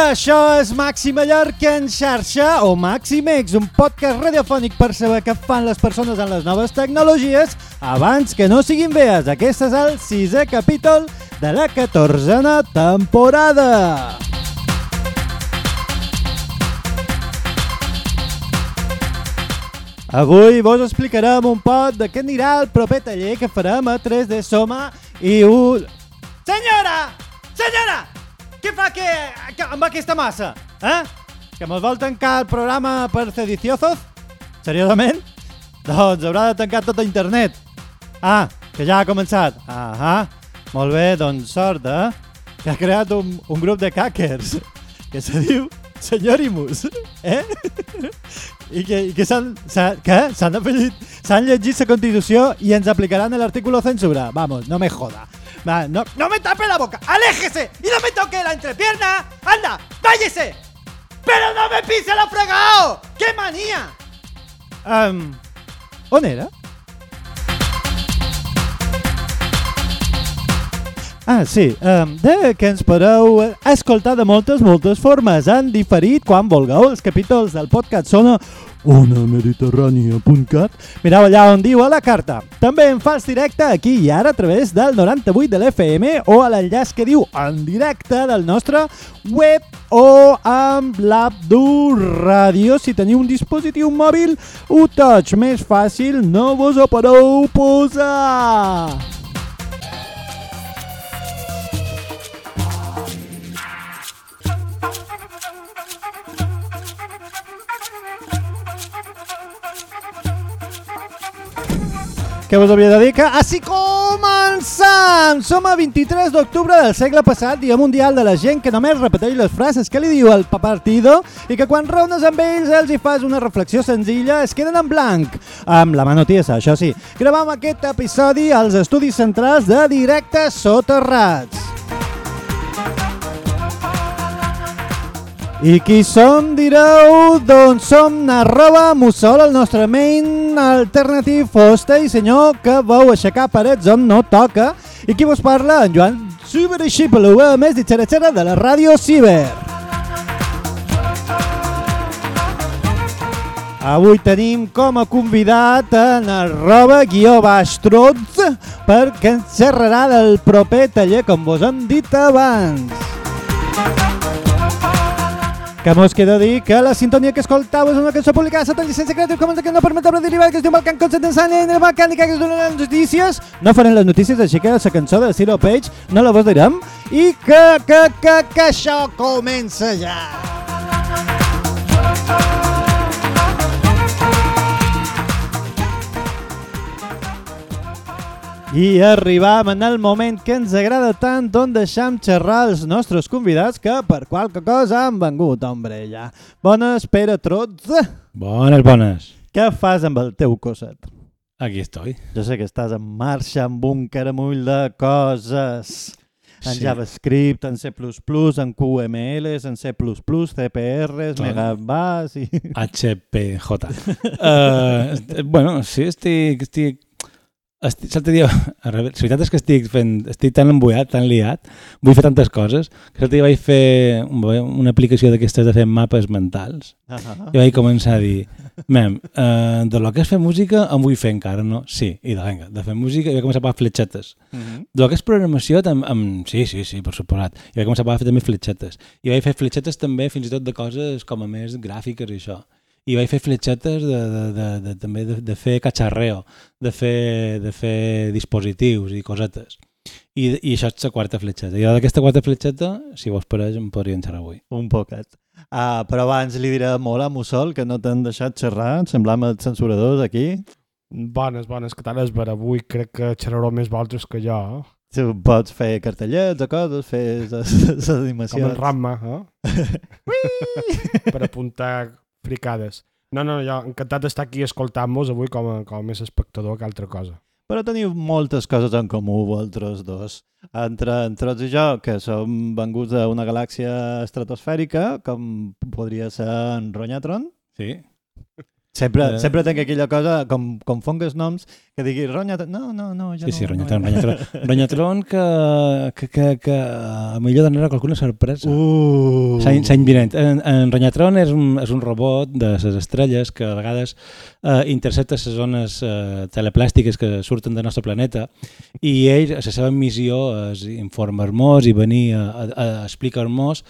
Hola, això és Màxim Mallorca en xarxa o Màximex, un podcast radiofònic per saber què fan les persones en les noves tecnologies abans que no siguin vees. Aquest és el sisè capítol de la catorzena temporada. Avui vos explicarem un pot de què anirà el proper taller que farem a 3D Soma i un... Senyora! Senyora! Què fa que, que, amb aquesta massa? Eh? Que mos vol tancar el programa per sediciosos? Seriosament? Doncs haurà de tancar tot internet. Ah, que ja ha començat. Ah, molt bé, doncs sort, eh? Que ha creat un, un grup de hackers que se diu Senyorimus, eh? I que, i que s'han s'han afegit, s'han llegit la Constitució i ens aplicaran l'artículo censura. Vamos, no me joda. No, me tape la boca, aléjese y no me toque la entrepierna. Anda, váyese. Pero no me pise la fregado. ¡Qué manía! Um, on Ah, sí, um, de que ens podeu escoltar de moltes, moltes formes. Han diferit quan vulgueu. Els capítols del podcast són a onamediterrània.cat. Mireu allà on diu a la carta. També en fals directe aquí i ara a través del 98 de l'FM o a l'enllaç que diu en directe del nostre web o amb l'app d'Ur Ràdio. Si teniu un dispositiu mòbil, ho touch més fàcil, no vos ho podeu posar. Què vos havia de dir que així començam! Som a 23 d'octubre del segle passat, dia mundial de la gent que només repeteix les frases que li diu el partido i que quan reunes amb ells els hi fas una reflexió senzilla es queden en blanc. Amb la mano tiesa, això sí. Gravam aquest episodi als estudis centrals de Directe Soterrats. I qui som, direu? Doncs som arroba mussol, el nostre main alternatiu hoste i senyor que vau aixecar parets on no toca. I qui vos parla? En Joan Ciber i Xipelu, a més de xera de la ràdio Ciber. Avui tenim com a convidat en arroba guió baix trots perquè ens xerrarà del proper taller, com vos hem dit abans. Que mos queda dir que la sintonia que escoltau és una cançó publicada sota llicència Creative Commons que no permet obra derivada que es diu Balkan Concept Ensanya i la mecànica que es donen les notícies. No farem les notícies, així que la cançó de Zero Page no la vos direm. I que, que, que, que això comença ja. I arribam en el moment que ens agrada tant on deixam xerrar els nostres convidats que per qualque cosa han vengut, hombre, ja. Bones, Pere Trots. Bones, bones. Què fas amb el teu cosset? Aquí estoy. Jo sé que estàs en marxa amb un caramull de coses. En Sí. JavaScript, en C++, en QMLs, en C++, CPRs. Megabus i... HPJ. uh, est- bueno, sí, estic estic, l'altre dia, la veritat és que estic fent, estic tan emboiat, tan liat, vull fer tantes coses, que l'altre dia vaig fer un- una aplicació d'aquestes de fer mapes mentals i vaig començar a dir, mem, uh, de lo que és fer música em vull fer encara, no? Sí, i de, vinga, de fer música i vaig començar a pagar fletxetes. Mhm. De lo que és programació, tam, amb, sí, sí, sí, per suposat. I vaig començar a fer també fletxetes. I vaig fer fletxetes també fins i tot de coses com a més gràfiques i això. I vaig fer fletxetes de, de, de, de, també de, de fer cacharreo, de fer, de fer dispositius i cosetes. I, I això és la quarta fletxeta. I d'aquesta quarta fletxeta, si vos pareix, em podrien xerrar avui. Un poquet. Ah, però abans li diré molt a Mussol que no t'han deixat xerrar, semblàvem els censuradors aquí. Bones, bones, que tal és per avui? Crec que xerrareu més vosaltres que jo, eh? Si pots fer cartellets o coses, fer les, les Com animacions. en Ramma, eh? per apuntar fricades. No, no, jo encantat d'estar aquí escoltant-vos avui com a, com a més espectador que altra cosa. Però teniu moltes coses en comú, vosaltres dos. Entre, entre tots i jo, que som venguts d'una galàxia estratosfèrica, com podria ser en Ronyatron, Sí? Sempre, Eh. sempre tenc aquella cosa, com, com fongues noms, que digui Ronyatron. No, no, no, ja Sí, no. sí, no, Ronyatron, ja. Ronyatron, Ronyatron que, que, que, que a millor donarà qualcuna sorpresa. Uh. S'any s'any vinent. En, en Ronyatron és un, és un robot de les estrelles que a vegades eh, intercepta les zones eh, teleplàstiques que surten del nostre planeta i ell, la seva missió és informar-nos i venir a, a, a explicar-nos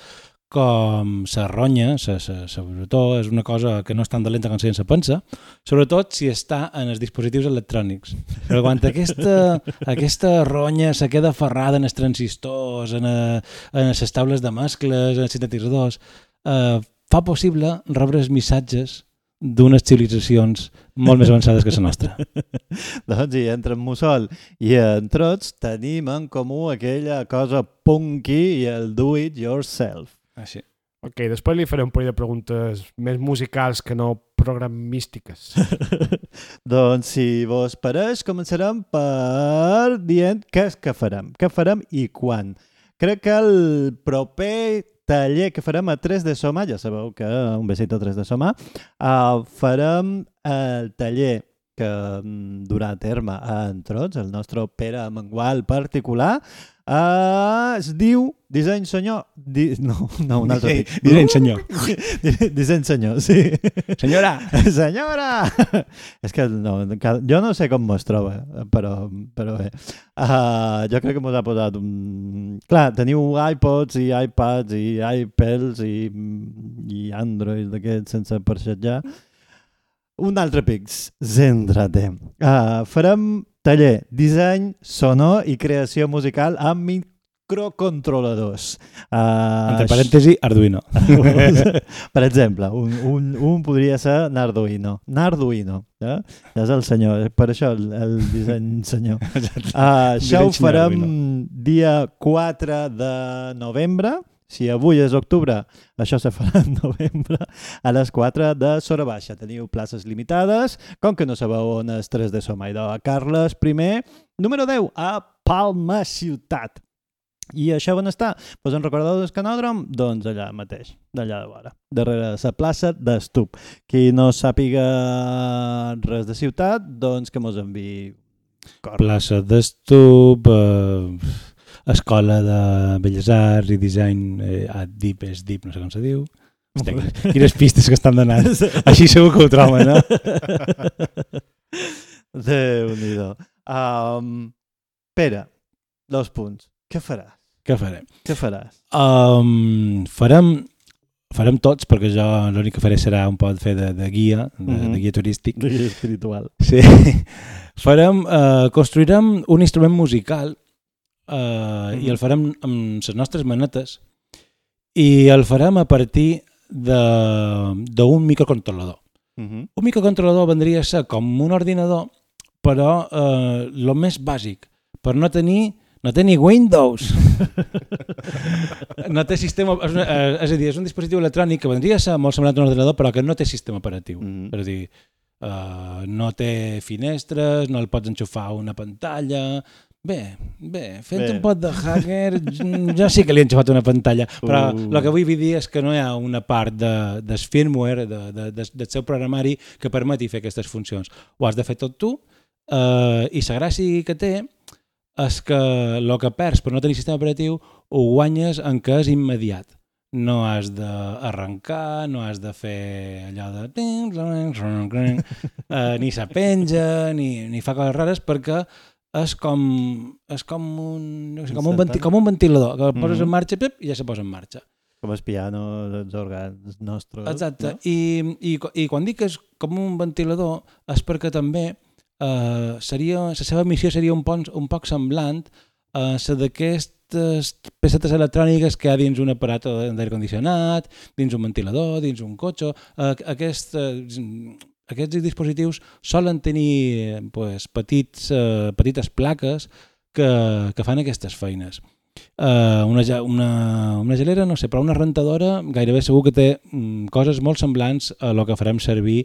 com la ronya, és una cosa que no és tan dolenta com se pensa, sobretot si està en els dispositius electrònics. Però quan aquesta, aquesta ronya se queda ferrada en els transistors, en, a, en les taules de mescles, en els sintetitzadors, eh, fa possible rebre els missatges d'unes civilitzacions molt més avançades que la nostra. Doncs i entre en Mussol i en Trots tenim en comú aquella cosa punky i el do it yourself. Així. Ok, després li faré un parell de preguntes més musicals que no programístiques. doncs si vos pareix, començarem per dient què és que farem, què farem i quan. Crec que el proper taller que farem a 3 de Soma, ja sabeu que un besito a 3 de Soma, uh, farem el taller que mm, durà a terme en Trots, el nostre Pere Mangual particular, uh, es diu Disseny Senyor... Di, no, no, un altre. dic. Disseny senyor. Disseny Senyor, sí. Senyora! Senyora! És que no, jo no sé com mos troba, però, però bé. Uh, jo crec que mos ha posat un... Clar, teniu iPods i iPads i iPels i, i Android d'aquests sense perxetjar. Un altre pix, cèntrate. Uh, farem taller, disseny sonor i creació musical amb microcontroladors. Uh, Entre parèntesi, Arduino. per exemple, un, un, un podria ser Narduino. Narduino, eh? és el senyor, per això el, el disseny senyor. Uh, això ho farem dia 4 de novembre. Si avui és octubre, això se farà en novembre a les 4 de Sora Baixa. Teniu places limitades, com que no sabeu on és 3 de Somaidó. A Carles I, número 10, a Palma Ciutat. I això on està? Pues en recordeu del canòdrom? Doncs allà mateix, d'allà de vora, darrere la plaça d'Estup. Qui no sàpiga res de ciutat, doncs que mos enviï cor. Plaça d'Estup, eh, Escola de Belles Arts i Disseny, eh, ADIP, és DIP, no sé com se diu. Hòstia, quines pistes que estan donant. Així segur que ho troben, no? Déu-n'hi-do. Um, Pere, dos punts. Què faràs? Què farem? Què faràs? Um, farem, farem tots, perquè jo l'únic que faré serà un pot fer de, de guia, de, Mhm. de guia turístic. De guia espiritual. Sí. Farem, uh, construirem un instrument musical uh, i el farem amb les nostres manetes i el farem a partir de- d'un microcontrolador. Uh -huh. Un microcontrolador vendria a ser com un ordinador, però eh, el més bàsic, per no tenir no té ni Windows. no té sistema... És, una, eh, és a dir, és un dispositiu electrònic que vendria a ser molt semblant a un ordinador, però que no té sistema operatiu. Mhm. És a dir, uh, no té finestres, no el pots enxufar a una pantalla... Bé, bé, fent Bé. un pot de hacker, jo sí que li he enxufat una pantalla, però Uh. el que vull dir és que no hi ha una part de, del firmware, de, de, de, del seu programari, que permeti fer aquestes funcions. Ho has de fer tot tu, eh, i la gràcia que té és que el que perds per no tenir sistema operatiu ho guanyes en què és immediat. No has d'arrencar, no has de fer allò de... eh, ni se penja, ni, ni fa coses rares, perquè és com, és com, un, no sé, com, un, venti, com un ventilador, que el poses Mhm. en marxa pip, i ja se posa en marxa. Com el piano dels òrgans nostres. Exacte. No? I, i, I quan dic que és com un ventilador és perquè també eh, seria, la seva missió seria un, poc, un poc semblant a la d'aquestes pecetes electròniques que hi ha dins un aparat d'aire condicionat, dins un ventilador, dins un cotxe. Eh, aquest, eh, aquests dispositius solen tenir eh, pues, petits, eh, petites plaques que, que fan aquestes feines. Uh, una, una, una gelera, no sé, però una rentadora gairebé segur que té mm, coses molt semblants a el que farem servir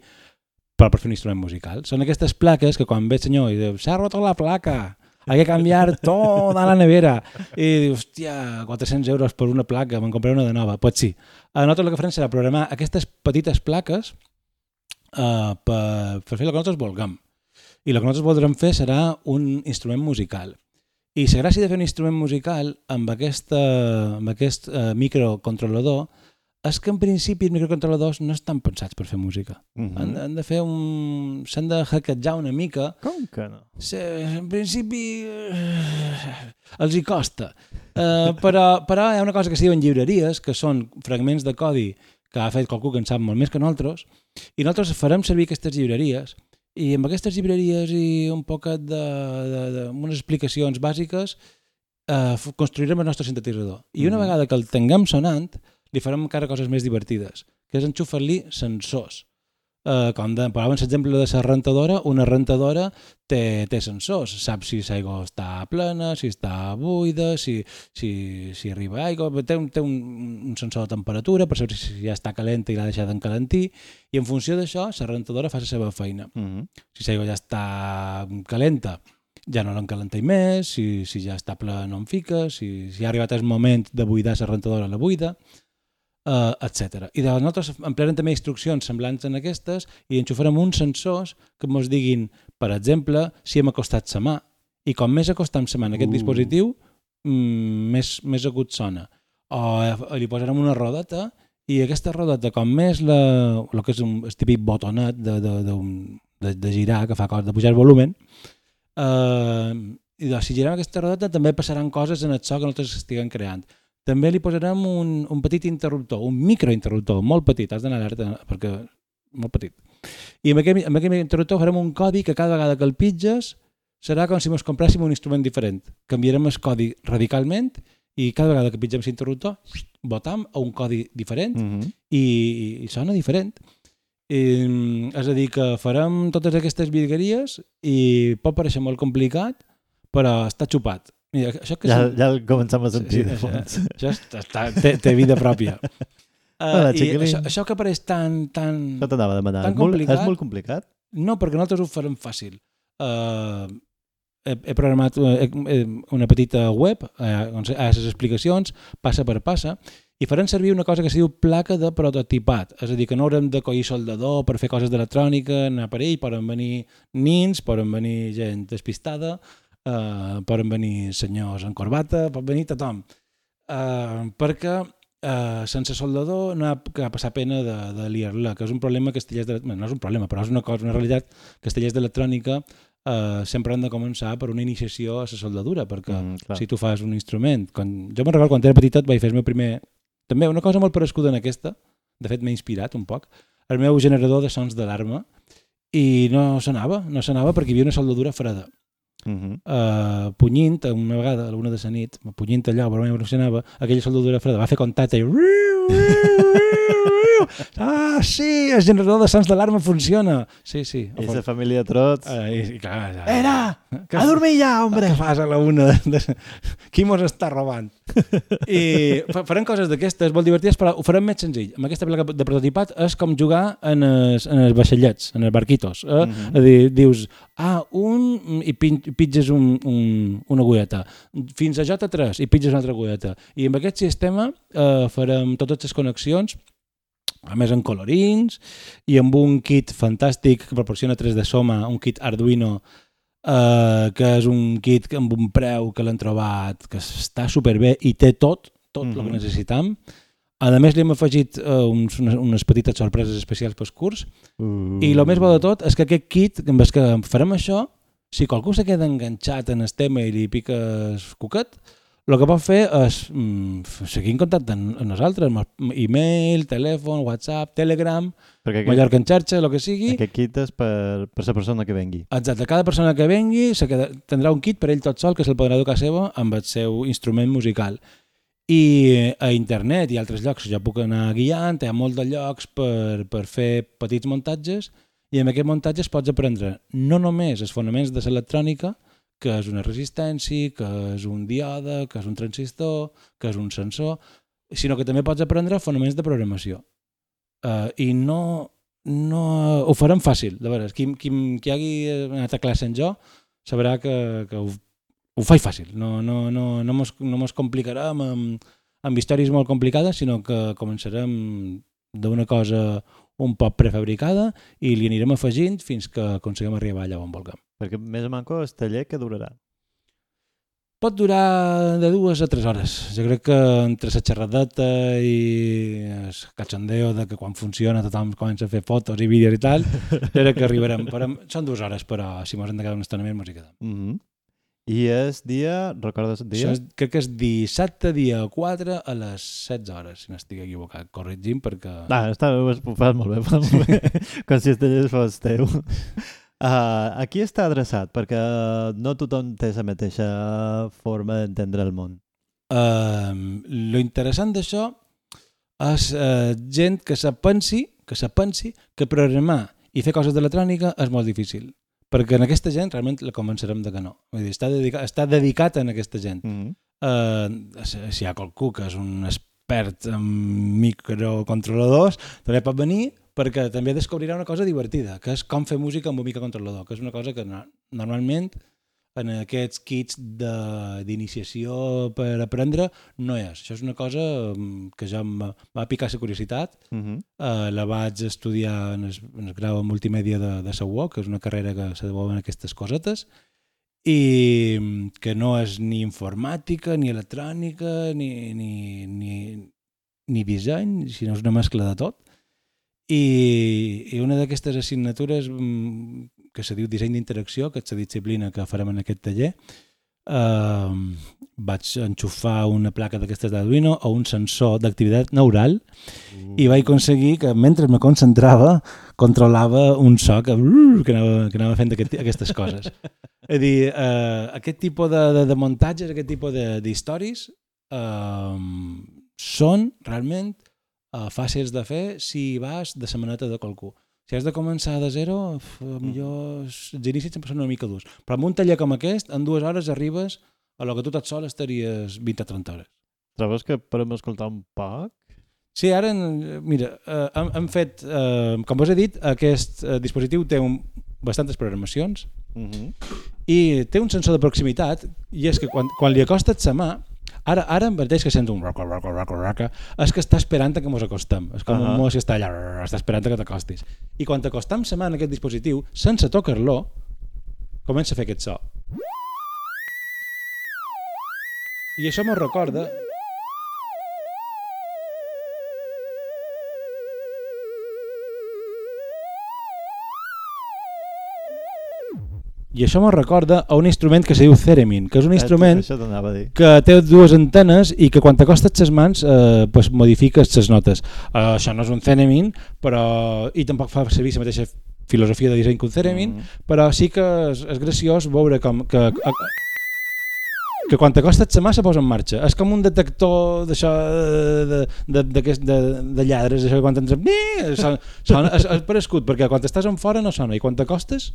per, per fer un instrument musical. Són aquestes plaques que quan ve el senyor i diu s'ha roto la placa, hay que cambiar toda la nevera. I dius, hòstia, 400 euros per una placa, me'n compraré una de nova. Pues sí. A nosaltres el que farem serà programar aquestes petites plaques uh, per, per fer el que nosaltres vulguem. I el que nosaltres voldrem fer serà un instrument musical. I la gràcia de fer un instrument musical amb, aquesta, amb aquest uh, microcontrolador és que en principi els microcontroladors no estan pensats per fer música. Mm Mhm. han, han de fer un... s'han de hackejar una mica. Com que no? Se, en principi eh, els hi costa. Uh, però, però hi ha una cosa que es diuen llibreries, que són fragments de codi que ha fet qualcú que en sap molt més que nosaltres, i nosaltres farem servir aquestes llibreries i amb aquestes llibreries i un poquet de, de, de unes explicacions bàsiques eh, construirem el nostre sintetitzador. I una Mhm. vegada que el tinguem sonant, li farem encara coses més divertides, que és enxufar-li sensors. Uh, com de, parlàvem l'exemple de la rentadora, una rentadora té, té sensors, sap si l'aigua està plena, si està buida, si, si, si arriba aigua, té, un, té un, un sensor de temperatura per saber si ja està calenta i l'ha deixat encalentir, i en funció d'això la rentadora fa la seva feina. Mhm. Si l'aigua ja està calenta, ja no l'encalentai més, si, si ja està ple no en fica, si, si ha arribat el moment de buidar la rentadora, la buida, uh, etc. I de nosaltres emplearem també instruccions semblants en aquestes i enxufarem uns sensors que ens diguin, per exemple, si hem acostat la mà. I com més acostam la mà en aquest Uh. dispositiu, mm, més, més agut sona. O eh, li posarem una rodeta i aquesta rodeta, com més la, el que és un, el típic botonet de, de, de, de, de girar, que fa cos de pujar el volumen, eh, i doncs, si girem aquesta rodeta també passaran coses en el so que nosaltres estiguem creant. També li posarem un, un petit interruptor, un microinterruptor, molt petit, has d'anar alerta perquè molt petit. I amb aquest, amb aquest interruptor farem un codi que cada vegada que el pitges serà com si ens compréssim un instrument diferent. Canviarem el codi radicalment i cada vegada que pitgem l'interruptor votam a un codi diferent Mhm. i, i sona diferent. I, és a dir, que farem totes aquestes virgueries i pot pareixer molt complicat, però està xupat. Mira, això que Ja, són- ja el començam a sentir Sí, de això- fons. això està, està, té, té vida pròpia. Uh, Hola, i això, això que pareix tan... tan... Això t'anava a demanar. Tan És molt, complicat? és molt complicat? No, perquè nosaltres ho farem fàcil. Uh, he, he programat eh, eh, una petita web eh, on hi ha les explicacions, passa per passa, i farem servir una cosa que es diu placa de prototipat. És a dir, que no haurem de coir soldador per fer coses d'electrònica, anar per ell, poden venir nins, poden venir gent despistada, eh, poden venir senyors en corbata, pot venir tothom. Eh, perquè eh, sense soldador no ha que passar pena de, de liar-la, que és un problema que Castellers de... Bueno, no és un problema, però és una cosa, una realitat que Castellers d'electrònica eh, sempre han de començar per una iniciació a la soldadura, perquè Mm, clar. si tu fas un instrument... Quan, jo me'n recordo quan era petitet vaig fer el meu primer... També una cosa molt parescuda en aquesta, de fet m'ha inspirat un poc, el meu generador de sons d'alarma i no sonava, no sonava perquè hi havia una soldadura freda. Mhm. Uh, punyint, una vegada a l'una de la nit, punyint allò, però no funcionava, aquella soldadura freda va fer contacte i... Ah, sí, el generador de sons d'alarma funciona. Sí, sí. I la família de trots... Ah, i, i, clar, ja. Era! Que- A dormir ja, hombre! Què fas a la una? De, de... Qui mos està robant? I fa- farem coses d'aquestes molt divertides, però ho farem més senzill. Amb aquesta placa de prototipat és com jugar en els, en els vaixellets, en els barquitos. Eh? Mhm. És a dir, dius, ah, un, i pitges un, un, una aguleta. Fins a J3 i pitges una altra aguleta. I amb aquest sistema eh, farem totes les connexions a més en colorins i amb un kit fantàstic que proporciona 3D Soma, un kit Arduino eh, que és un kit amb un preu que l'han trobat que està superbé i té tot, tot mm -hmm. el Mhm. que necessitam. A més, li hem afegit eh, uns, unes, unes petites sorpreses especials pels curs Uh. i el més bo de tot és que aquest kit, amb el que farem això, si qualcú se queda enganxat en el tema i li piques cuquet, el que pot fer és mm, seguir en contacte amb amb nosaltres, amb e-mail, telèfon, WhatsApp, Telegram, Perquè aquest, Mallorca en xarxa, el que sigui. aquest kit és per, per la persona que vengui. Exacte, cada persona que vengui se queda, tindrà un kit per ell tot sol que se'l podrà dur a casa seva amb el seu instrument musical. I a internet i altres llocs ja puc anar guiant, hi ha molt de llocs per, per fer petits muntatges i amb aquests muntatges pots aprendre no només els fonaments de l'electrònica, que és una resistència, que és un diode, que és un transistor, que és un sensor, sinó que també pots aprendre fonaments de programació. Uh, I no, no... Ho farem fàcil, de veres. Qui, qui, qui hagi anat a classe en jo sabrà que, que ho, ho faig fàcil. No, no, no, no, mos, no mos complicarem amb, amb històries molt complicades, sinó que començarem d'una cosa un poc prefabricada i li anirem afegint fins que aconseguim arribar allà on vulguem. Perquè més o manco el taller que durarà. Pot durar de dues a tres hores. Jo crec que entre la xerradeta i el cachondeo de que quan funciona tothom comença a fer fotos i vídeos i tal, crec que arribarem. Però són dues hores, però si mos hem de quedar una estona més, mos hi quedem. Mm -hmm. I és dia, recordes el dia? Això és, crec que és dissabte, dia 4, a les 16 hores, si no estic equivocat. Corregim perquè... Ah, està, ho fas molt bé, fas molt bé. Com si taller fos teu. Uh, aquí està adreçat, perquè no tothom té la mateixa forma d'entendre el món. Uh, lo interessant d'això és uh, gent que se pensi, que se pensi que programar i fer coses d'electrònica és molt difícil. Perquè en aquesta gent realment la convencerem de que no. Vull dir, està, dedicat, està dedicat en aquesta gent. Mm -hmm. uh, si hi ha qualcú que és un expert en microcontroladors, també pot venir perquè també descobrirà una cosa divertida, que és com fer música amb un microcontrolador, que és una cosa que no, normalment en aquests kits d'iniciació per aprendre no és. Això és una cosa mm, que ja em va picar la curiositat. Mm -hmm. uh, la vaig estudiar en el, en el grau en multimèdia de, de UOC, que és una carrera que se deuen aquestes cosetes, i mm, que no és ni informàtica, ni electrònica, ni, ni, ni, ni disseny, sinó és una mescla de tot. I, i una d'aquestes assignatures mm, que se diu disseny d'interacció, que és la disciplina que farem en aquest taller, eh, vaig enxufar una placa d'aquestes d'Arduino o un sensor d'activitat neural Mm. i vaig aconseguir que mentre me concentrava controlava un so que, que, anava, que anava fent aquest, aquestes coses. És a dir, eh, aquest tipus de, de, de muntatges, aquest tipus d'històries eh, són realment eh, fàcils de fer si vas de la maneta de qualcú. Si has de començar de zero, f- millor els inicis sempre són una mica durs. Però amb un taller com aquest, en dues hores arribes a lo que tu tot sol estaries 20 a 30 hores. Trobes que podem escoltar un poc? Sí, ara, mira, eh, hem, hem fet, eh, com vos he dit, aquest eh, dispositiu té un, bastantes programacions Mm -hmm. i té un sensor de proximitat i és que quan, quan li acostes la mà Ara, ara em mateix que sento un roca, roca, roca, roca, és que està esperant que mos acostem. És com uh. -huh. un mos que està allà, està esperant que t'acostis. I quan t'acostem la mà en aquest dispositiu, sense tocar-lo, comença a fer aquest so. I això mos recorda I això mos recorda a un instrument que se diu Theremin, que és un instrument a dir. que té dues antenes i que quan t'acostes les mans eh, pues modifiques les notes. Eh, això no és un Theremin, però i tampoc fa servir la mateixa filosofia de disseny que un Theremin, Mm. però sí que és, és graciós veure com que, que, que quan t'acostes la mà se posa en marxa. És com un detector d'això de, de, d'aquest- de, de lladres, això que quan tens... Sona, sona, és, és per escut, perquè quan estàs en fora no sona, i quan t'acostes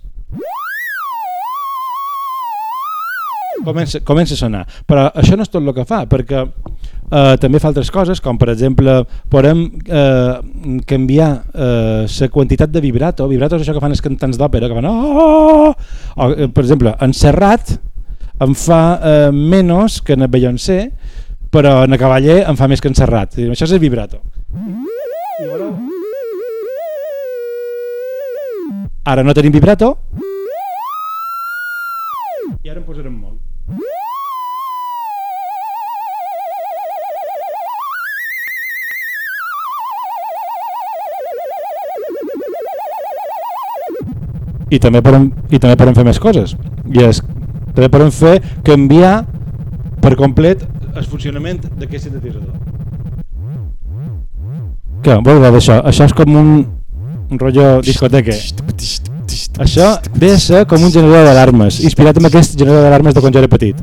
comença, comença a sonar. Però això no és tot el que fa, perquè eh, també fa altres coses, com per exemple podem eh, canviar eh, la quantitat de vibrato. Vibrato és això que fan els cantants d'òpera, que fan... Oh! O, eh, per exemple, en Serrat em fa eh, menys que en Beyoncé, però en Cavaller em fa més que en Serrat. Això és el vibrato. I? Ara no tenim vibrato. I ara en posarem molt. I també podem, i també podem fer més coses. I és, també podem fer canviar per complet el funcionament d'aquest sintetitzador. Vol dir d'això? Això és com un, un rotllo discoteca. Això ve a ser com un generador d'alarmes, inspirat en aquest generador d'alarmes de quan jo era petit.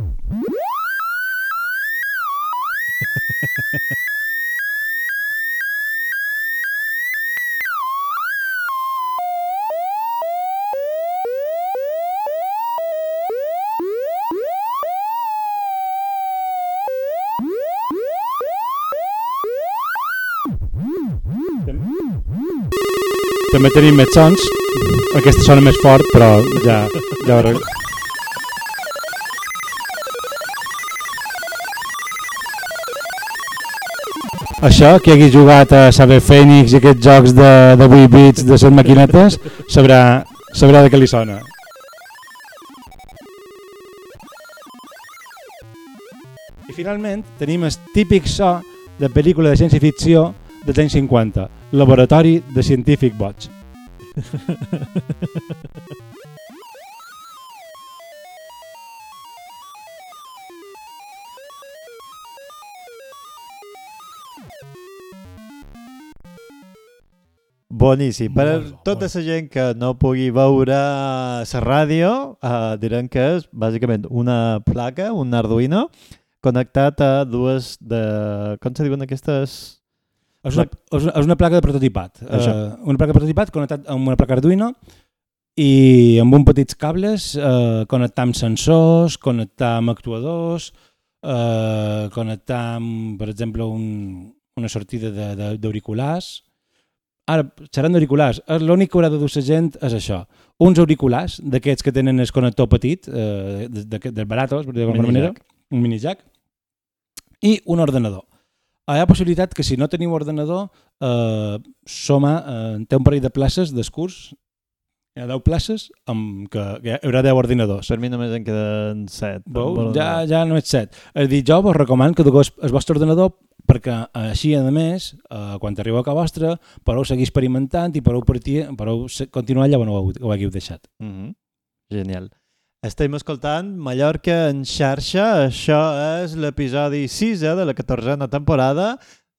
També tenim més sons. Aquesta sona més fort, però ja... ja arreglo. això, qui hagi jugat a Saber Fènix i aquests jocs de, de 8 bits de les maquinetes, sabrà, sabrà de què li sona. I finalment tenim el típic so de pel·lícula de ciència-ficció dels anys 50, Laboratori de Científic Boig. Boníssim. Per bo, tota la gent que no pugui veure la ràdio, uh, direm que és bàsicament una placa, un Arduino, connectat a dues de... Com se diuen aquestes? És una, és una, és una placa de prototipat. Això. Uh, una placa de prototipat connectat amb una placa Arduino i amb un petits cables uh, connectar amb sensors, connectar amb actuadors, uh, connectar amb, per exemple, un, una sortida d'auriculars. Ara, seran d'auriculars. Eh, L'únic que haurà de dur la gent és això. Uns auriculars, d'aquests que tenen el connector petit, eh, de- de- dels baratos, per dir d'alguna manera, un mini jack, i un ordenador. Hi ha possibilitat que si no teniu ordenador, eh, Soma eh, té un parell de places d'escurs, hi ha 10 places amb que, que hi haurà 10 ordinadors. Per mi només en queden set. Veus? Ja, ja no és set. És a dir, jo vos recomano que dugueu el vostre ordenador perquè així, a més, eh, quan arribeu a casa vostra, podeu seguir experimentant i podeu, partir, podeu continuar allà on ho, ho hagueu deixat. Mm -hmm. Genial. Estem escoltant Mallorca en xarxa. Això és l'episodi 6 de la 14a temporada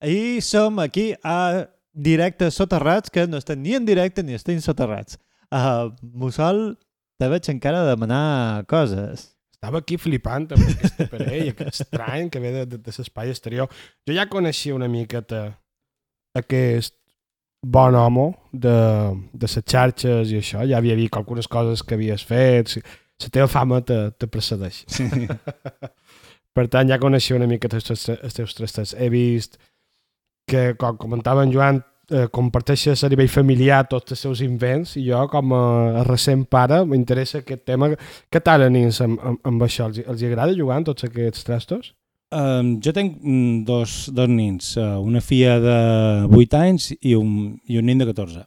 i som aquí a directe soterrats, que no estem ni en directe ni estem soterrats. Uh, Mussol, te veig encara demanar coses. Estava aquí flipant amb aquest aparell, aquest estrany que ve de, de, de l'espai exterior. Jo ja coneixia una miqueta aquest bon home de, de les xarxes i això. Ja havia vist algunes coses que havies fet. La teva fama te, te precedeix. Sí. Per tant, ja coneixia una mica els teus, els teus trastos. He vist que, com comentava en Joan, eh, comparteixes a nivell familiar tots els seus invents i jo, com a recent pare, m'interessa aquest tema. Què tal anins amb, amb, amb això? Els, els agrada jugar amb tots aquests trastos? Um, jo tenc mm, dos, dos nins, uh, una filla de 8 anys i un, i un nen de 14.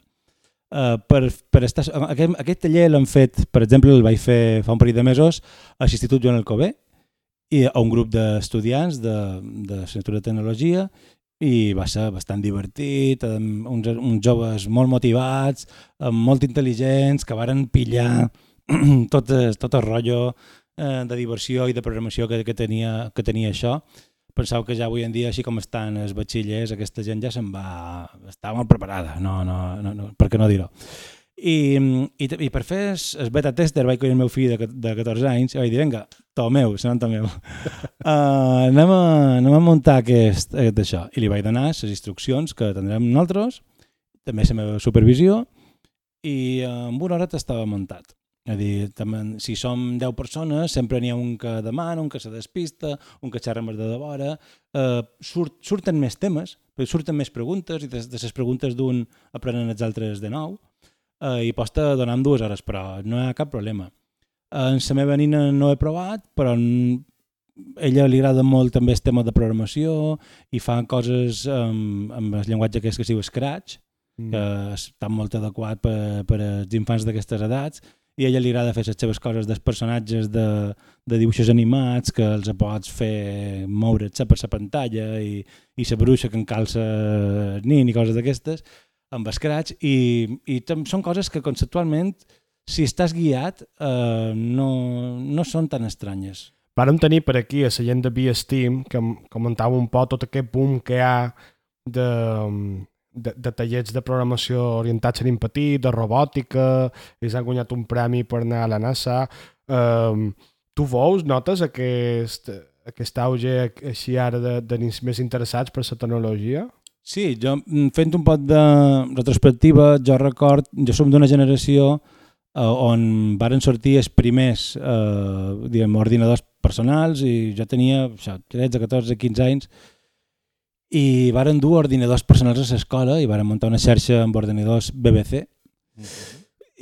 Uh, per, per estar, aquest, aquest taller l'han fet, per exemple, el vaig fer fa un parell de mesos a l'Institut Joan Alcobé i a un grup d'estudiants de, de l'assignatura de tecnologia i va ser bastant divertit, amb uns, uns joves molt motivats, molt intel·ligents, que varen pillar tot, tot el rotllo eh, de diversió i de programació que, que, tenia, que tenia això. Penseu que ja avui en dia, així com estan els batxillers, aquesta gent ja se'n va... està molt preparada, no, no, no, no per què no dir-ho. I, i, i per fer el, beta tester vaig coll el meu fill de, de 14 anys i vaig dir, vinga, to meu, serà to meu. uh, anem, a, anem a muntar aquest, aquest això. I li vaig donar les instruccions que tindrem nosaltres, també la meva supervisió, i en una hora estava muntat. És a dir, també, si som 10 persones, sempre n'hi ha un que demana, un que se despista, un que xerra més de devora, eh, surt, surten més temes, perquè surten més preguntes, i de, de les preguntes d'un aprenen els altres de nou, eh, i pots donant dues hores, però no hi ha cap problema. Eh, en la meva nina no he provat, però en, ella li agrada molt també el tema de programació i fa coses amb, amb el llenguatge que es diu Scratch, que està molt adequat per, per als infants d'aquestes edats i a ella li agrada fer les seves coses dels personatges de, de dibuixos animats que els pots fer moure's per la pantalla i, i la bruixa que encalça el nin i coses d'aquestes amb Scratch i, i són coses que conceptualment si estàs guiat eh, no, no són tan estranyes. Vàrem tenir per aquí a la gent de Steam que comentava un poc tot aquest boom que hi ha de, de, de tallers de programació orientats a nen petit, de robòtica, ells han guanyat un premi per anar a la NASA. Um, tu veus, notes aquest, aquest auge així ara de, de més interessats per la tecnologia? Sí, jo mm, fent un pot de retrospectiva, jo record, jo som d'una generació eh, on varen sortir els primers eh, diguem, ordinadors personals i jo tenia això, 13, 14, 15 anys i varen dur ordinadors personals a l'escola i varen muntar una xarxa amb ordinadors BBC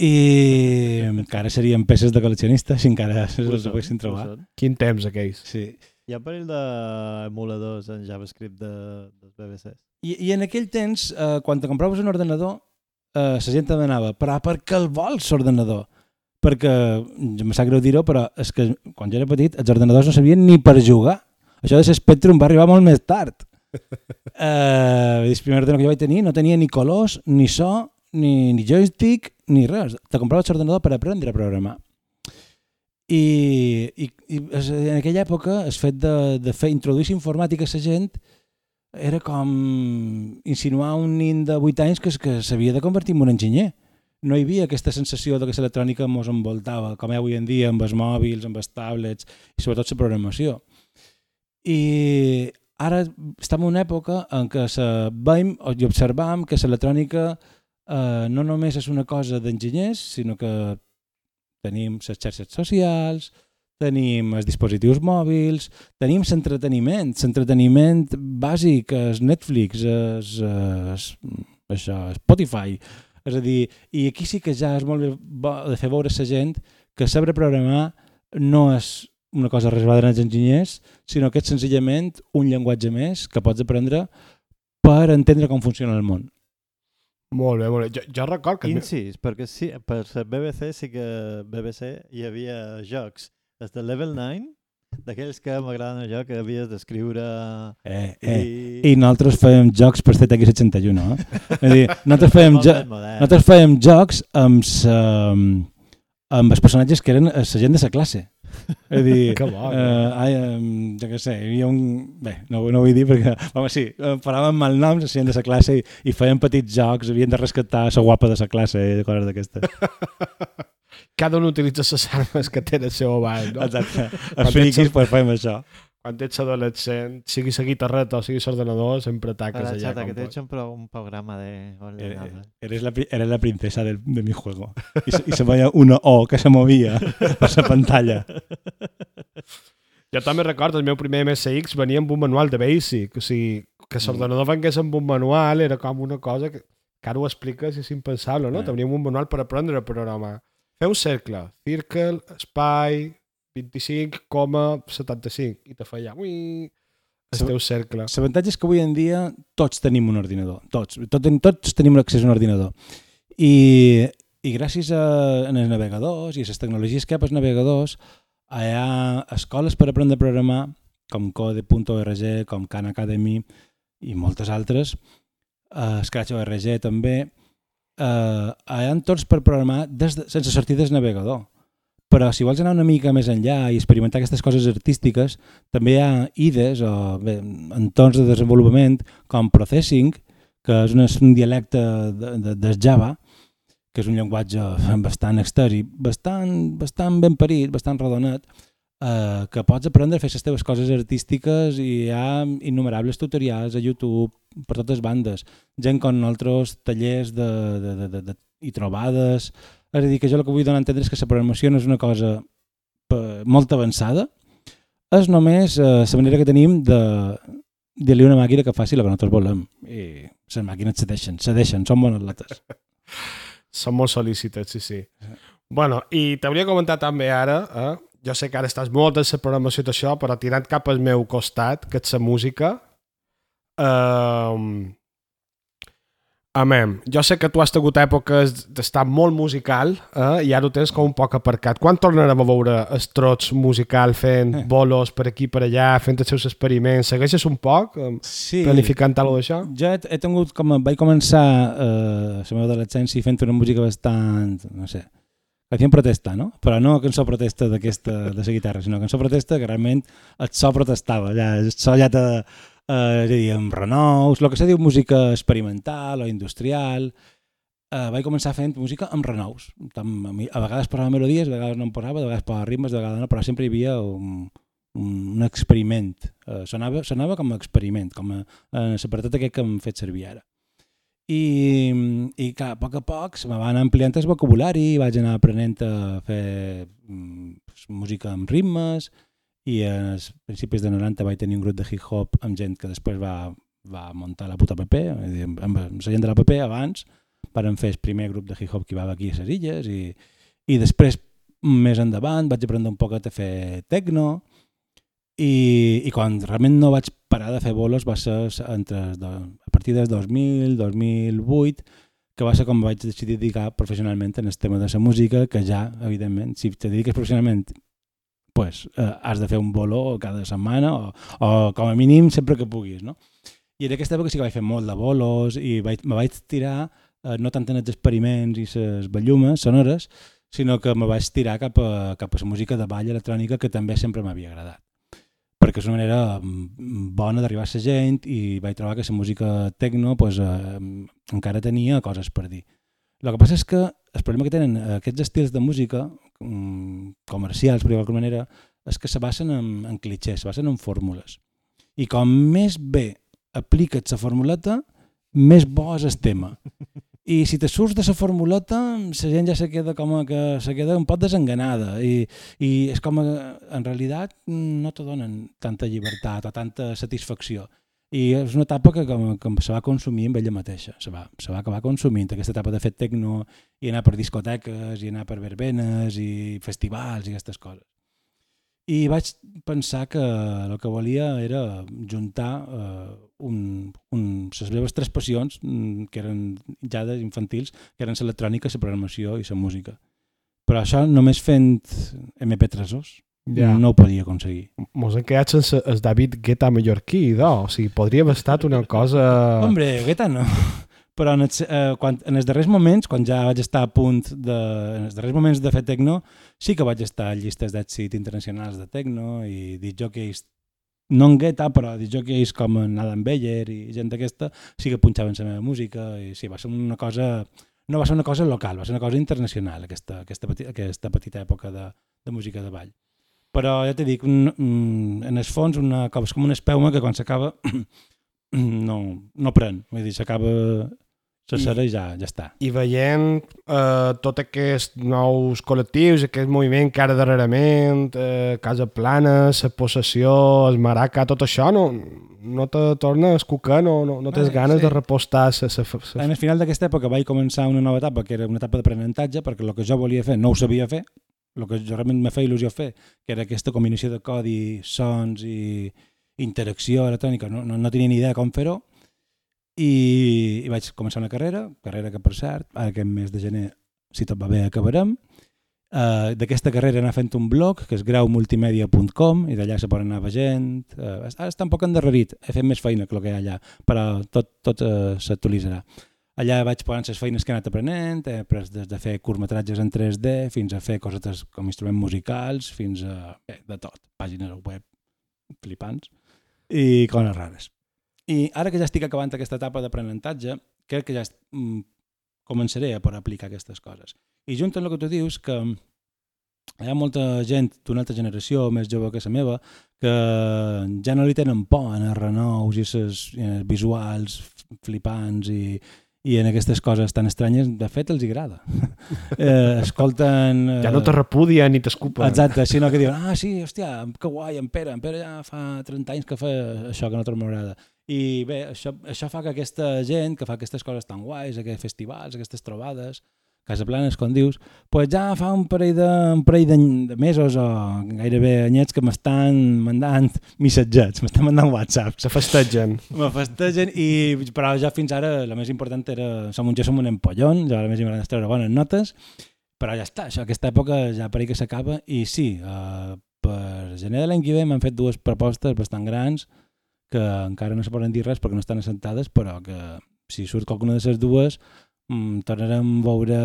i encara serien peces de col·leccionista si encara els poguessin trobar. Quin temps aquells. Sí. Hi ha parell d'emuladors en JavaScript de, dels BBCs. I, I en aquell temps, eh, quan te compraves un ordenador, eh, la gent te demanava, però per què el vols, l'ordenador? Perquè, em sap greu dir-ho, però és que quan jo era petit els ordenadors no sabien ni per jugar. Això de ser Spectrum va arribar molt més tard. Eh, el primer ordenador que jo vaig tenir no tenia ni colors, ni so, ni, ni joystick, ni res. Te compraves l'ordenador per aprendre a programar. I, i, i en aquella època el fet de, de fer introduir informàtica a la gent era com insinuar un nin de 8 anys que, que s'havia de convertir en un enginyer. No hi havia aquesta sensació de que l'electrònica ens envoltava, com hi avui en dia amb els mòbils, amb els tablets i sobretot la programació. I ara estem en una època en què veiem i observam que l'electrònica eh, no només és una cosa d'enginyers, sinó que tenim les xarxes socials, tenim els dispositius mòbils, tenim l'entreteniment, l'entreteniment bàsic, és Netflix, és, és, això, Spotify, és a dir, i aquí sí que ja és molt bo de fer veure la gent que saber programar no és una cosa reservada als enginyers, sinó que és senzillament un llenguatge més que pots aprendre per entendre com funciona el món. Molt bé, molt bé. Jo, jo record que... Incís, perquè sí, per ser BBC sí que BBC hi havia jocs. Els de Level 9, d'aquells que m'agraden jo, que havies d'escriure... Eh, eh. I... I nosaltres fèiem jocs per ZX81, eh? És a dir, nosaltres fèiem, jo nosaltres fèiem jocs amb, sa, amb els personatges que eren la gent de la classe. És a dir, Que bo, eh, ai, eh, jo què sé, hi havia un... Bé, no, no ho vull dir perquè, home, sí, eh, paràvem malnoms, la gent de la classe i, i feien petits jocs, havien de rescatar la guapa de la classe i coses d'aquestes. Cada un utilitza les armes que té el seu abans, no? Exacte. Els friquis ets- pues, fèiem això. Quan ets adolescent, sigui la guitarreta o sigui l'ordenador, sempre taques Hola, allà. chata, que te he pots. hecho un, pro- un programa de Eh, ordenador. Eres la, eres la princesa del- de mi juego. Y se, y se veía una O que se movía per la pantalla. Jo també recordo, el meu primer MSX venia amb un manual de Basic, o sigui, que l'ordenador vengués amb un manual era com una cosa que, que ara ho expliques i és impensable, no? Eh. Teníem un manual per aprendre a programar. Fer un cercle, circle, espai, 25,75, i te feia ui, el teu cercle. L'avantatge és que avui en dia tots tenim un ordinador. Tots. Tot, tots tenim accés a un ordinador. I, i gràcies a, als navegadors i a les tecnologies que hi ha pels navegadors, hi ha escoles per aprendre a programar com code.org, com Khan Academy i moltes altres, uh, Scratch.org també, uh, hi ha entorns per programar des de, sense sortir del navegador. Però si vols anar una mica més enllà i experimentar aquestes coses artístiques, també hi ha IDEs o bé, entorns de desenvolupament com Processing, que és un, dialecte de, de, de Java, que és un llenguatge bastant exteri, bastant, bastant ben parit, bastant redonet, eh, que pots aprendre a fer les teves coses artístiques i hi ha innumerables tutorials a YouTube per totes bandes. Gent com altres tallers de, de, de, de, de, i trobades. És a dir, que jo el que vull donar a entendre és que la programació no és una cosa eh, molt avançada, és només eh, la manera que tenim de dir-li una màquina que faci el que nosaltres volem. I les màquines cedeixen, cedeixen, són bones lates. Són molt sol·lícites, sí, sí. Bueno, i t'hauria comentat també ara, eh? jo sé que ara estàs molt en la programació d'això, però tirant cap al meu costat, que és la música, eh, Amem, jo sé que tu has tingut èpoques d'estar molt musical eh? i ara ho tens com un poc aparcat. Quan tornarem a veure els trots musical fent Eh. bolos per aquí per allà, fent els seus experiments? Segueixes un poc eh, Sí. planificant alguna d'això? Jo he, he tingut com... Vaig començar eh, la meva adolescència fent una música bastant, no sé, Canción protesta, no? Però no cançó protesta d'aquesta, de la guitarra, sinó cançó protesta que realment el so protestava. Ja, el so ja te, eh, és a dir, amb renous, el que se diu música experimental o industrial. Eh, vaig començar fent música amb renous. Tam, a, vegades posava melodies, a vegades no em posava, a vegades posava ritmes, de vegades no, però sempre hi havia un, un, un experiment. Eh, sonava, sonava com a experiment, com a, en l'apartat aquest que hem fet servir ara. I, i clar, a poc a poc se me va anar ampliant el vocabulari, vaig anar aprenent a fer mm, música amb ritmes i als principis de 90 vaig tenir un grup de hip-hop amb gent que després va, va muntar la puta PP, amb, la gent de la PP abans, varen fer el primer grup de hip-hop que va aquí a les illes i, i després, més endavant, vaig aprendre un poquet a fer techno i, i quan realment no vaig parar de fer bolos va ser entre, a partir del 2000, 2008, que va ser com vaig decidir dedicar professionalment en el tema de la música, que ja, evidentment, si te dediques professionalment, pues, eh, has de fer un bolo cada setmana o, o com a mínim sempre que puguis, no? I en aquesta època sí que vaig fer molt de bolos i vaig, me vaig tirar eh, no tant en els experiments i les ballumes sonores, sinó que me vaig tirar cap a, cap a la música de ball electrònica que també sempre m'havia agradat perquè és una manera mm, bona d'arribar a la gent i vaig trobar que la música techno pues, eh, encara tenia coses per dir. El que passa és que el problema que tenen aquests estils de música mm, comercials, per dir manera, és que se basen en, en clichés, se basen en fórmules. I com més bé apliques la formuleta, més bo és el tema. I si te surts de la formuleta, la gent ja se queda com que se queda un poc desenganada i, i és com a, en realitat no te donen tanta llibertat o tanta satisfacció. I és una etapa que, com, com se va consumir amb ella mateixa, se va, se va acabar consumint aquesta etapa de fer tecno i anar per discoteques i anar per verbenes i festivals i aquestes coses. I vaig pensar que el que volia era juntar eh, un, un, les meves tres passions, mm, que eren ja infantils, que eren l'electrònica, la programació i la música. Però això només fent MP3os ja. no ho podia aconseguir. Mos hem quedat sense el David Guetta mallorquí, no? O sigui, podria haver estat una cosa... Hombre, Guetta no però en els, eh, quan, en els darrers moments, quan ja vaig estar a punt de... En els darrers moments de fer tecno, sí que vaig estar a llistes d'èxit internacionals de tecno i disjockeys no en gueta, però disjockeys com en Adam Beyer i gent d'aquesta sí que punxaven la meva música i sí, va ser una cosa... No va ser una cosa local, va ser una cosa internacional aquesta, aquesta, petita, aquesta petita època de, de música de ball. Però ja t'he dit, un, un, en el fons una, és com una espeuma que quan s'acaba no, no pren, vull dir, s'acaba la i ja, ja està. I veient eh, tots aquests nous col·lectius, aquest moviment que ara darrerament, eh, Casa Plana, la possessió, el maraca, tot això, no, no te torna a escucar, no, no, no tens eh, ganes sí. de repostar sa, sa, sa... En el final d'aquesta època vaig començar una nova etapa, que era una etapa d'aprenentatge, perquè el que jo volia fer no ho sabia fer, el que realment me feia il·lusió fer, que era aquesta combinació de codi, sons i interacció electrònica, no, no, no tenia ni idea com fer-ho, i, i vaig començar una carrera, carrera que per cert, ara aquest mes de gener, si tot va bé, acabarem. Uh, D'aquesta carrera anar fent un blog, que és graumultimedia.com, i d'allà se poden anar veient. Uh, està un poc endarrerit, he fet més feina que el que hi ha allà, però tot, tot uh, s'actualitzarà. Allà vaig posant les feines que he anat aprenent, he après des de fer curtmetratges en 3D fins a fer coses com instruments musicals, fins a bé, de tot, pàgines web flipants i coses rares. I ara que ja estic acabant aquesta etapa d'aprenentatge, crec que ja mm, començaré a poder aplicar aquestes coses. I junt amb el que tu dius, que hi ha molta gent d'una altra generació, més jove que la meva, que ja no li tenen por en els renous i els visuals flipants i, i en aquestes coses tan estranyes, de fet, els agrada. eh, escolten... Eh... Ja no te repudia ni t'escupa. Exacte, sinó que diuen, ah, sí, hòstia, que guai, en Pere, en Pere ja fa 30 anys que fa això que no m'agrada. I bé, això, això fa que aquesta gent que fa aquestes coses tan guais, aquests festivals, aquestes trobades, casaplanes, com dius, pues ja fa un parell de, un parell de, de mesos o gairebé anyets que m'estan mandant missatgets, m'estan mandant whatsapps. Se festegen. Me festegen, i, però ja fins ara la més important era, som un, som un empollon, ja la més important és treure bones notes, però ja està, això, aquesta època ja pareix que s'acaba, i sí, eh, per gener de l'any que ve m'han fet dues propostes bastant grans, que encara no se poden dir res perquè no estan assentades, però que si surt qualcuna de les dues mm, tornarem a veure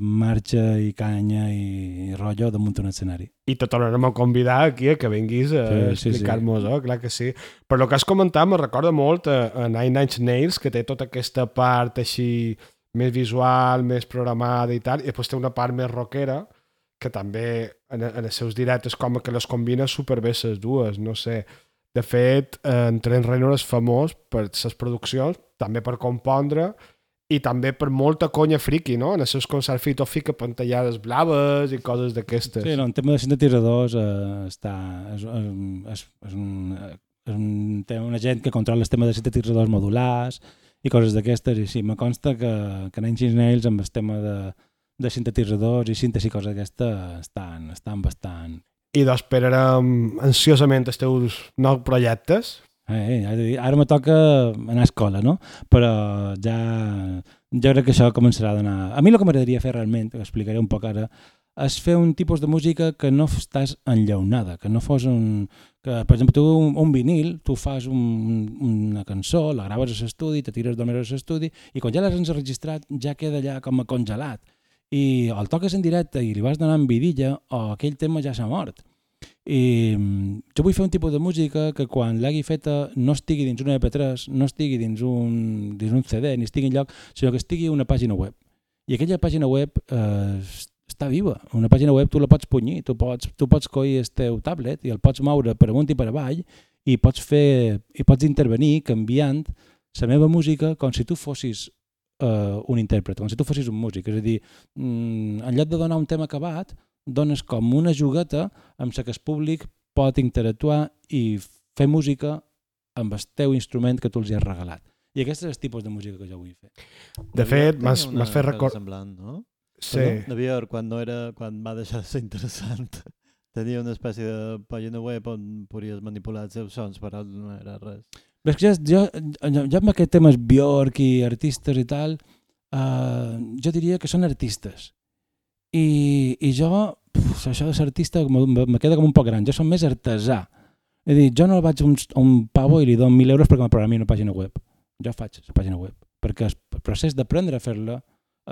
marxa i canya i, i rotllo damunt un escenari. I te tornarem a convidar aquí a que vinguis a sí, explicar-nos, sí. oh, clar que sí. Però el que has comentat me recorda molt a, a Nine Inch Nails, que té tota aquesta part així més visual, més programada i tal, i després té una part més rockera, que també en, en els seus directes com que les combina superbé les dues, no sé de fet, eh, en Trent Reznor és famós per les produccions, també per compondre i també per molta conya friki, no? En els seus concerts fito fica pantallades blaves i coses d'aquestes. Sí, no, en tema de sintetitzadors eh, està, és, és, és, un, és un, té una gent que controla el tema de sintetitzadors modulars i coses d'aquestes, i sí, me consta que, que Inch Nails amb el tema de, de sintetitzadors i síntesi i coses d'aquestes estan, estan bastant i d'esperarem ansiosament els teus nous projectes. Eh, eh, ara me toca anar a escola, no? Però ja, jo crec que això començarà a donar... A mi el que m'agradaria fer realment, que explicaré un poc ara, és fer un tipus de música que no estàs enllaunada, que no fos un... Que, per exemple, tu un, un vinil, tu fas un, una cançó, la graves a l'estudi, te tires dos a l'estudi i quan ja l'has enregistrat ja queda allà com a congelat i el toques en directe i li vas donant vidilla o aquell tema ja s'ha mort. I mm, jo vull fer un tipus de música que quan l'hagi feta no estigui dins un MP3, no estigui dins un, dins un CD, ni estigui en lloc, sinó que estigui una pàgina web. I aquella pàgina web eh, està viva. Una pàgina web tu la pots punyir, tu pots, tu pots coir el teu tablet i el pots moure per amunt i per avall i pots fer i pots intervenir canviant la meva música com si tu fossis eh, un intèrpret, com si tu fossis un músic. És a dir, mm, en lloc de donar un tema acabat, dones com una jugueta amb la que el públic pot interactuar i fer música amb el teu instrument que tu els has regalat. I aquest és el tipus de música que jo vull fer. De fet, m'has fet record... Semblant, no? Sí. De Bior, quan, no era, quan va deixar de ser interessant, tenia una espècie de pàgina web on podries manipular els seus sons, però no era res. Però és que jo, jo, jo amb aquest tema Bjork i artistes i tal, uh, jo diria que són artistes. I, i jo, uf, això de ser artista me queda com un poc gran, jo som més artesà. És dir, jo no vaig a un, a un pavo i li dono 1.000 euros perquè me programi una pàgina web. Jo faig la pàgina web, perquè el procés d'aprendre a fer-la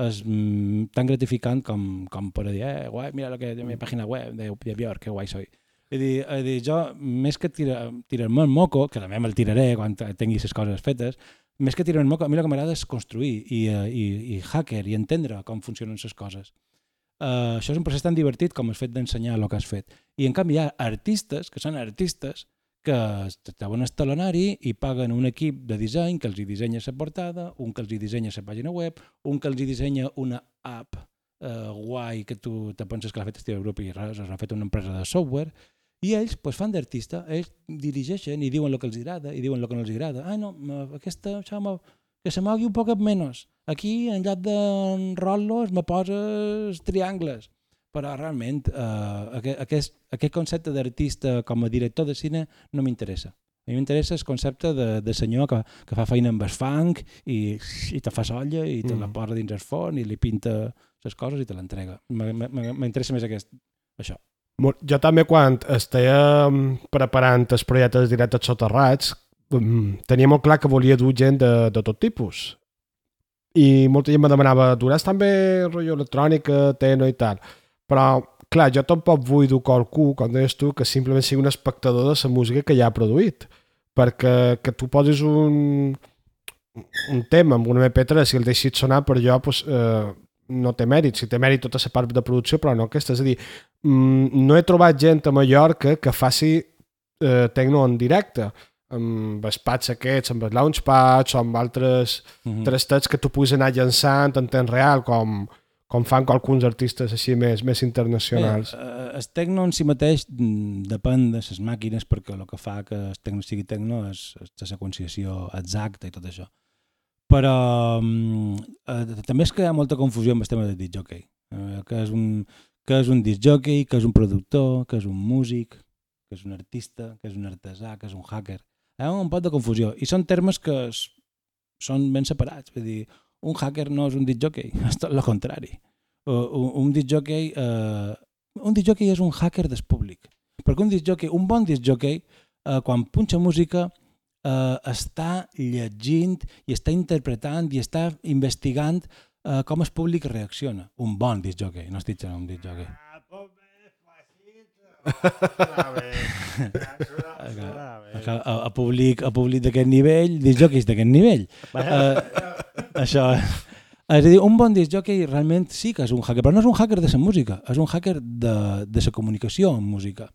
és mm, tan gratificant com, com per dir, eh, guai, mira lo que la meva pàgina web de, de Björk, que guai soy. És dir, és dir, jo, més que tirar, tirar-me el moco, que també me'l tiraré quan tingui les coses fetes, més que tirar-me el moco, a mi el que m'agrada és construir i, i, i hacker i entendre com funcionen les coses. Uh, això és un procés tan divertit com el fet d'ensenyar el que has fet. I en canvi hi ha artistes, que són artistes, que treuen el talonari i paguen un equip de disseny que els hi dissenya la portada, un que els hi dissenya la pàgina web, un que els hi dissenya una app eh, guai que tu te penses que l'ha fet Steve Group i res, l'ha fet una empresa de software, i ells pues, fan d'artista, ells dirigeixen i diuen el que els agrada i diuen el que no els agrada. Ah, no, aquesta, això, que se mogui un poc menys. Aquí, en lloc d'enrotllos, me poses triangles. Però realment eh, aquest, aquest concepte d'artista com a director de cine no m'interessa. A mi m'interessa el concepte de, de senyor que, que fa feina amb el fang i, i te fa solla i te mm. la posa dins el forn i li pinta les coses i te l'entrega. M'interessa més aquest, això. Jo també quan estàvem preparant els projectes directes soterrats tenia molt clar que volia dur gent de, de tot tipus i molta gent me demanava, duràs també rotllo electrònica, teno i tal. Però, clar, jo tampoc vull dur qualcú, com deies tu, que simplement sigui un espectador de la música que ja ha produït. Perquè que tu posis un, un tema amb un MP3 i el deixis sonar, per jo pues, eh, no té mèrit. Si té mèrit tota la part de producció, però no aquesta. És a dir, mm, no he trobat gent a Mallorca que faci eh, tecno en directe amb els pads aquests, amb els launchpads o amb altres mm -hmm. trastets que tu puguis anar llançant en temps real, com, com fan alguns artistes així més, més internacionals. Bé, eh, el tecno en si mateix mm, depèn de les màquines perquè el que fa que el tecno sigui tecno és, és la seqüenciació exacta i tot això. Però eh, també és que hi ha molta confusió amb el tema de disc jockey, eh, que és un que és un disc jockey, que és un productor, que és un músic, que és un artista, que és un artesà, que és un hacker hi ha un pot de confusió. I són termes que es, són ben separats. Vull dir, un hacker no és un disjockey, és tot el contrari. Un, un disjockey, eh, un disjockey és un hacker del públic. Perquè un disjockey, un bon disjockey, eh, quan punxa música, eh, està llegint i està interpretant i està investigant eh, com el públic reacciona. Un bon disjockey, no estic dient un disjockey. A, a, a públic, a públic d'aquest nivell, disjockeys d'aquest nivell. Uh, això... És a dir, un bon disjockey realment sí que és un hacker, però no és un hacker de la música, és un hacker de, de la comunicació en música.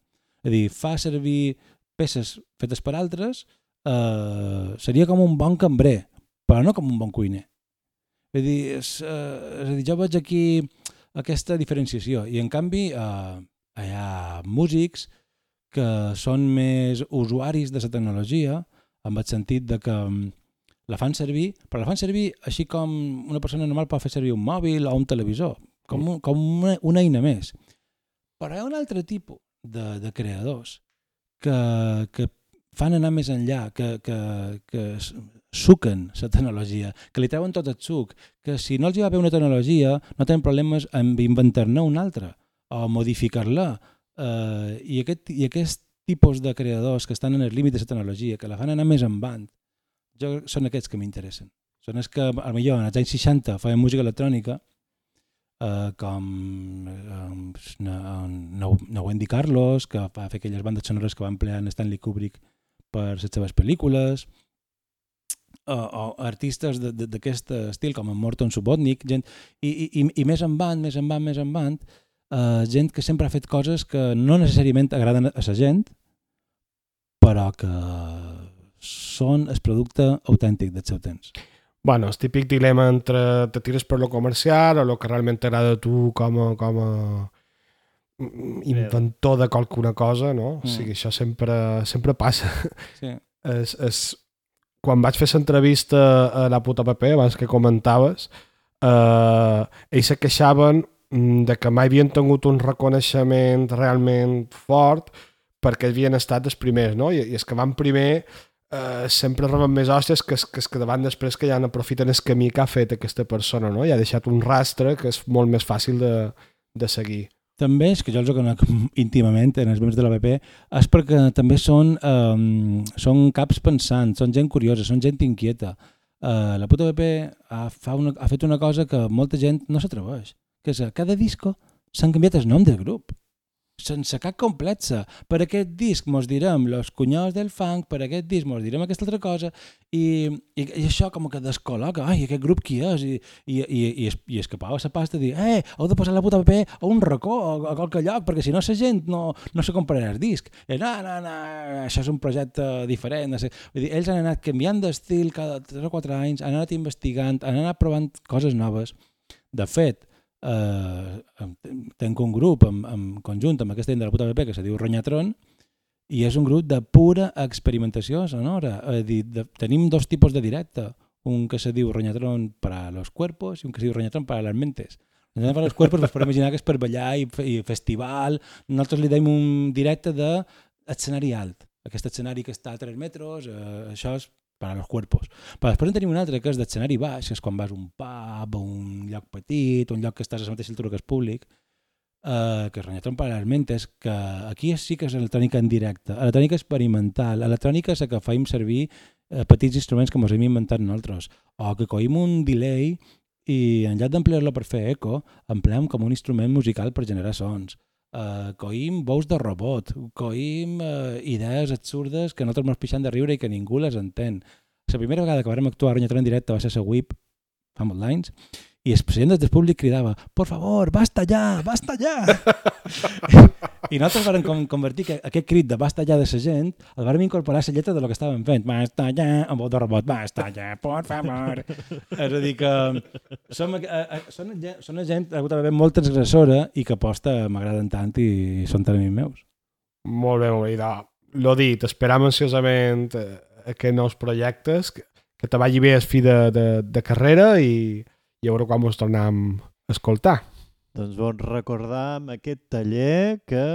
És a dir, fa servir peces fetes per altres, eh, seria com un bon cambrer, però no com un bon cuiner. És a dir, és, eh, és a dir jo veig aquí aquesta diferenciació i en canvi eh, hi ha músics que són més usuaris de la tecnologia, en el sentit de que mm, la fan servir, però la fan servir així com una persona normal pot fer servir un mòbil o un televisor, com, un, com una, una eina més. Però hi ha un altre tipus de, de creadors que, que fan anar més enllà, que, que, que suquen la tecnologia, que li treuen tot el suc, que si no els hi va bé una tecnologia no tenen problemes en inventar-ne una altra o modificar-la. Uh, i, aquest, I aquest tipus de creadors que estan en el límit de la tecnologia, que la fan anar més endavant, jo, són aquests que m'interessen. Són els que, a millor, en els anys 60 feien música electrònica, eh, com eh, no, no Wendy Carlos, que va fer aquelles bandes sonores que va emplear en Stanley Kubrick per les seves pel·lícules, o, o artistes d'aquest estil, com en Morton Subotnick, gent, i, i, i més en band, més en band, més en band, eh, gent que sempre ha fet coses que no necessàriament agraden a la gent, però que són el producte autèntic del seu temps. Bueno, el típic dilema entre te tires per lo comercial o lo que realment t'agrada a tu com a, com a inventor de qualcuna cosa, no? Mm. O sigui, això sempre, sempre passa. Sí. És, és... Quan vaig fer l'entrevista a la puta PP, abans que comentaves, eh, ells se queixaven de que mai havien tingut un reconeixement realment fort perquè havien estat els primers, no? I, i els que van primer eh, sempre reben més hòsties que, els- que, que davant després que ja n'aprofiten el camí que ha fet aquesta persona, no? I ha deixat un rastre que és molt més fàcil de, de seguir. També és que jo els conec íntimament en els membres de l'ABP és perquè també són, um, són caps pensants, són gent curiosa, són gent inquieta. Uh, la puta BP ha, fa una, ha fet una cosa que molta gent no s'atreveix, que és a cada disco s'han canviat el nom del grup sense cap complexa. Per aquest disc mos direm los cunyols del funk, per aquest disc mos direm aquesta altra cosa, i, i, i això com que descol·loca, ai, aquest grup qui és? I, i, i, i, es, i escapava la pasta de dir, eh, heu de posar la puta paper a un racó o a qualque lloc, perquè si no la gent no, no se comprarà el disc. I, no, no, no, això és un projecte diferent. No sé. Vull dir, ells han anat canviant d'estil cada 3 o 4 anys, han anat investigant, han anat provant coses noves. De fet, eh, tenc un grup en, en conjunt amb aquesta gent de la puta BP que se diu Ronyatron i és un grup de pura experimentació sonora. És a dir, de, tenim dos tipus de directe, un que se diu Ronyatron para los cuerpos i un que se diu Ronyatron para las mentes. Ronyatron para los cuerpos vos podeu imaginar que és per ballar i, i festival. Nosaltres li deim un directe de escenari alt. Aquest escenari que està a 3 metres, eh, això és per a los cuerpos. Però després en tenim un altre que és d'escenari baix, que és quan vas a un pub, un lloc petit, un lloc que estàs a la mateixa altura que és públic, eh, que es Ronyatron para las mentes, que aquí sí que és electrònica en directe, electrònica experimental, electrònica és la que faim servir eh, petits instruments que mos hem inventat nosaltres, o que coïm un delay i en lloc d'emplear-lo per fer eco, empleem com un instrument musical per generar sons. Uh, coïm bous de robot, coïm uh, idees absurdes que nosaltres ens pixem de riure i que ningú les entén. La primera vegada que vam actuar a Ronyatron en directe va ser a WIP, fa molts anys, i el president del públic cridava «Por favor, basta ja, basta ja!» I nosaltres vam convertir que aquest crit de basta ja de la gent, el vam incorporar a la lletra de lo que estàvem fent. Basta ja, amb vot de robot, basta ja, por favor. És a dir que som, eh, eh, són, gent- són una gent ha hagut molt transgressora i que aposta m'agraden tant i són tan amics meus. Molt bé, idò. Lo dit, esperam ansiosament eh, aquests nous projectes, que te vagi bé el fi de, de, de carrera i, i a veure quan ens tornem a escoltar. Doncs vos recordar amb aquest taller que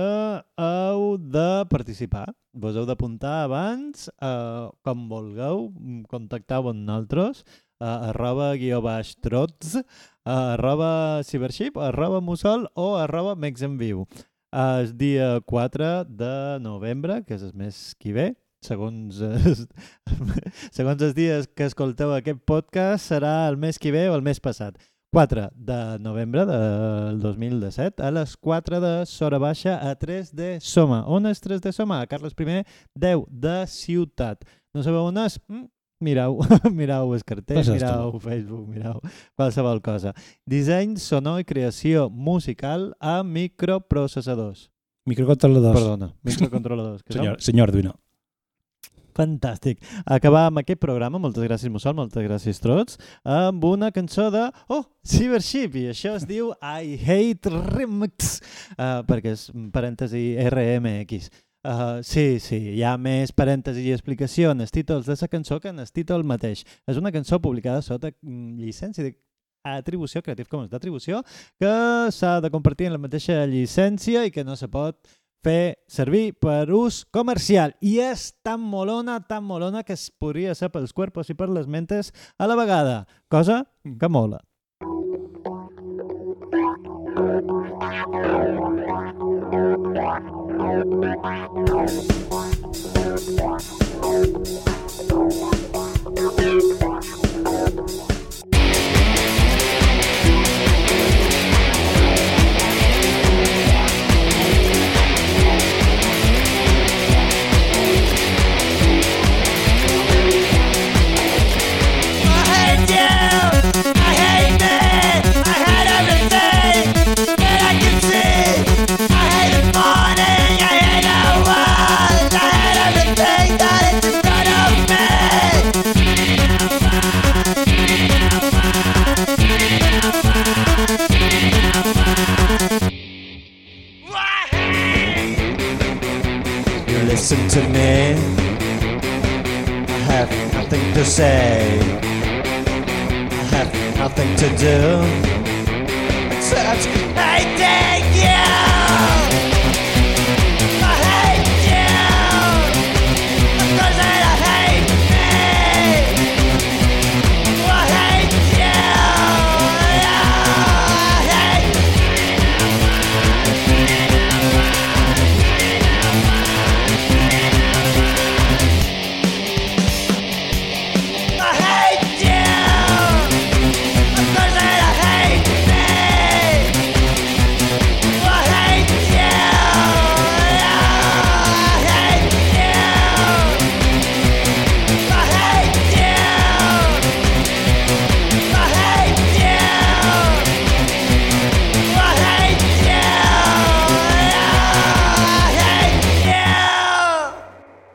heu de participar. Vos heu d'apuntar abans, eh, com vulgueu, contacteu amb nosaltres, a arroba guió baix trots, a arroba cibership, arroba mussol o arroba mexenviu. El dia 4 de novembre, que és el mes que ve, segons, es, segons els dies que escolteu aquest podcast, serà el mes que ve o el mes passat. 4 de novembre del 2017 a les 4 de Sora Baixa a 3 de Soma. On és 3 de Soma? A Carles I, 10 de Ciutat. No sabeu on és? Mm, mirau, mirau el cartell, tu. mirau Facebook, mirau qualsevol cosa. Disseny sonor i creació musical a microprocessadors. Microcontroladors. Perdona, microcontroladors. que Senyor, senyor Arduino. Fantàstic. Acabar amb aquest programa, moltes gràcies Mussol, moltes gràcies Trots, amb una cançó de, oh, Cybership, i això es diu I Hate Remix, uh, perquè és parèntesi RMX. Uh, sí, sí, hi ha més parèntesi i explicació els títols de la cançó que en el títol mateix. És una cançó publicada sota mm, llicència de atribució, Creative Commons d'atribució, que s'ha de compartir en la mateixa llicència i que no se pot fer servir per ús comercial. I és tan molona, tan molona, que es podria ser pels cuerpos i per les mentes a la vegada. Cosa que mola. You to do. Except I did.